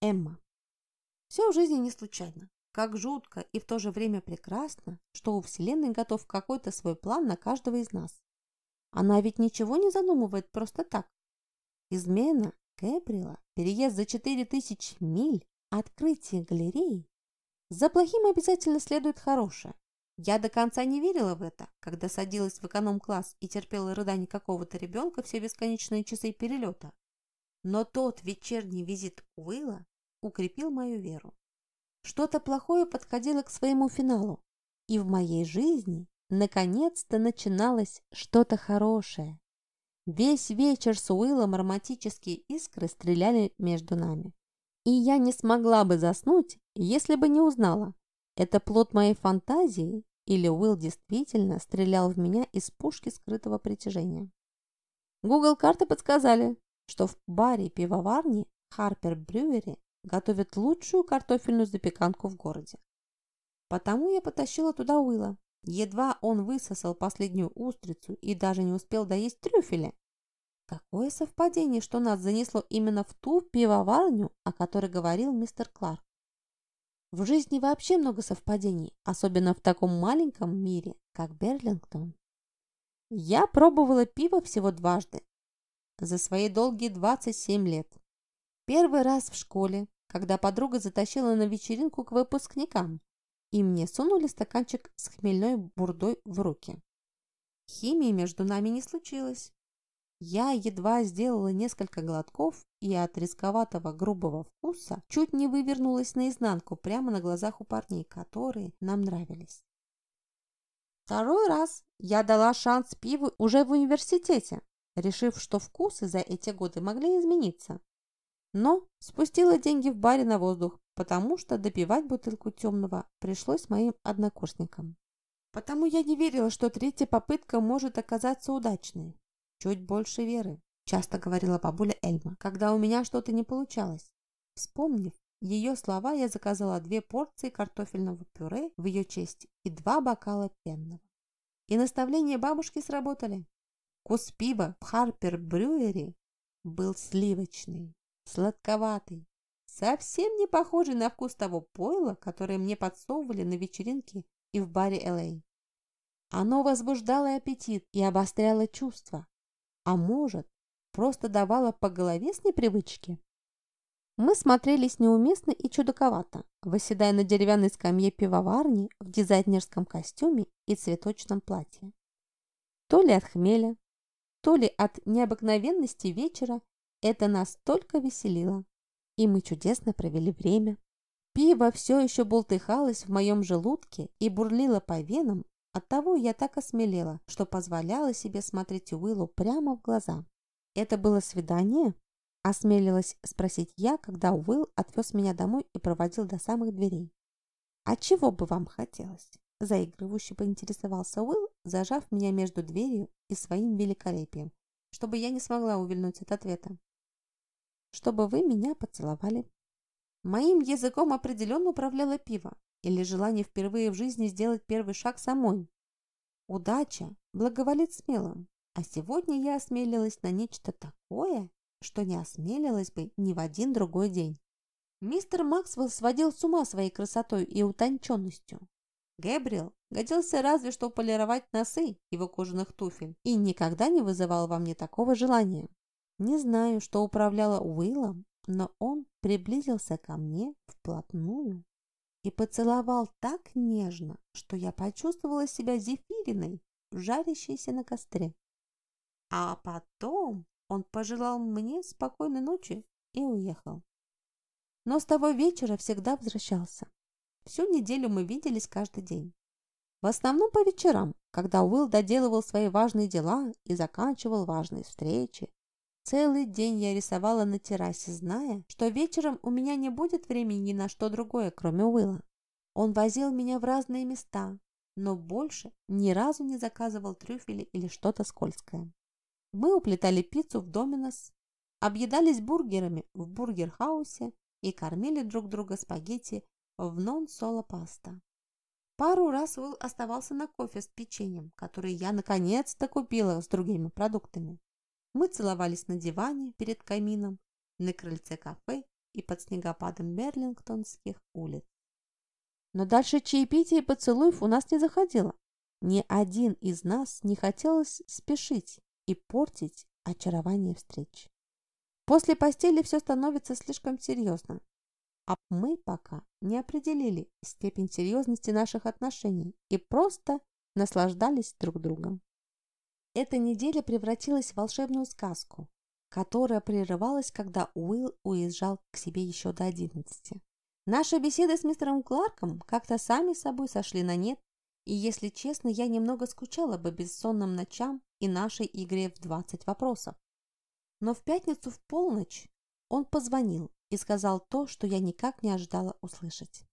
Эмма. Все в жизни не случайно. Как жутко и в то же время прекрасно, что у Вселенной готов какой-то свой план на каждого из нас. Она ведь ничего не задумывает просто так. Измена Гэбриэла, переезд за 4000 миль, открытие галереи. За плохим обязательно следует хорошее. Я до конца не верила в это, когда садилась в эконом-класс и терпела рыдание какого-то ребенка все бесконечные часы перелета. Но тот вечерний визит Уилла укрепил мою веру. Что-то плохое подходило к своему финалу, и в моей жизни наконец-то начиналось что-то хорошее. Весь вечер с Уиллом романтические искры стреляли между нами. И я не смогла бы заснуть, если бы не узнала, это плод моей фантазии или Уилл действительно стрелял в меня из пушки скрытого притяжения. Google карты подсказали, что в баре пивоварни Харпер Брюери готовят лучшую картофельную запеканку в городе. Потому я потащила туда Уилла. Едва он высосал последнюю устрицу и даже не успел доесть трюфеля. Какое совпадение, что нас занесло именно в ту пивоварню, о которой говорил мистер Кларк. В жизни вообще много совпадений, особенно в таком маленьком мире, как Берлингтон. Я пробовала пиво всего дважды за свои долгие 27 лет. Первый раз в школе, когда подруга затащила на вечеринку к выпускникам, и мне сунули стаканчик с хмельной бурдой в руки. Химии между нами не случилось. Я едва сделала несколько глотков и от рисковатого грубого вкуса чуть не вывернулась наизнанку прямо на глазах у парней, которые нам нравились. Второй раз я дала шанс пиву уже в университете, решив, что вкусы за эти годы могли измениться. Но спустила деньги в баре на воздух, потому что допивать бутылку темного пришлось моим однокурсникам. Потому я не верила, что третья попытка может оказаться удачной. Чуть больше веры, часто говорила бабуля Эльма, когда у меня что-то не получалось. Вспомнив ее слова, я заказала две порции картофельного пюре в ее честь и два бокала пенного. И наставления бабушки сработали. Вкус пива в Харпер Брюери был сливочный, сладковатый, совсем не похожий на вкус того пойла, которое мне подсовывали на вечеринке и в баре Л.А. Оно возбуждало аппетит и обостряло чувства, а может, просто давало по голове с непривычки. Мы смотрелись неуместно и чудаковато, выседая на деревянной скамье пивоварни в дизайнерском костюме и цветочном платье. То ли от хмеля, то ли от необыкновенности вечера это настолько веселило, и мы чудесно провели время. Пиво все еще бултыхалось в моем желудке и бурлило по венам, оттого я так осмелела, что позволяла себе смотреть Уиллу прямо в глаза. «Это было свидание?» – осмелилась спросить я, когда Уилл отвез меня домой и проводил до самых дверей. «А чего бы вам хотелось?» Заигрывающе поинтересовался Уилл, зажав меня между дверью и своим великолепием, чтобы я не смогла увильнуть от ответа. «Чтобы вы меня поцеловали». Моим языком определенно управляло пиво или желание впервые в жизни сделать первый шаг самой. Удача благоволит смелым, а сегодня я осмелилась на нечто такое, что не осмелилась бы ни в один другой день. Мистер Максвелл сводил с ума своей красотой и утонченностью. Гэбриэл годился разве что полировать носы его кожаных туфель и никогда не вызывал во мне такого желания. Не знаю, что управляло Уиллом, но он приблизился ко мне вплотную и поцеловал так нежно, что я почувствовала себя зефириной, жарящейся на костре. А потом он пожелал мне спокойной ночи и уехал. Но с того вечера всегда возвращался. Всю неделю мы виделись каждый день. В основном по вечерам, когда Уилл доделывал свои важные дела и заканчивал важные встречи. Целый день я рисовала на террасе, зная, что вечером у меня не будет времени ни на что другое, кроме Уилла. Он возил меня в разные места, но больше ни разу не заказывал трюфели или что-то скользкое. Мы уплетали пиццу в Domino's, объедались бургерами в бургер-хаусе и кормили друг друга спагетти в Non Solo Pasta. Пару раз Уилл оставался на кофе с печеньем, которое я наконец-то купила с другими продуктами. Мы целовались на диване перед камином, на крыльце кафе и под снегопадом берлингтонских улиц. Но дальше чаепития и поцелуев у нас не заходило. Ни один из нас не хотелось спешить и портить очарование встреч. После постели все становится слишком серьезно, а мы пока не определили степень серьезности наших отношений и просто наслаждались друг другом. Эта неделя превратилась в волшебную сказку, которая прерывалась, когда Уилл уезжал к себе еще до одиннадцати. Наши беседы с мистером Кларком как-то сами собой сошли на нет, и, если честно, я немного скучала по бессонным ночам и нашей игре в 20 вопросов. Но в пятницу в полночь он позвонил и сказал то, что я никак не ожидала услышать.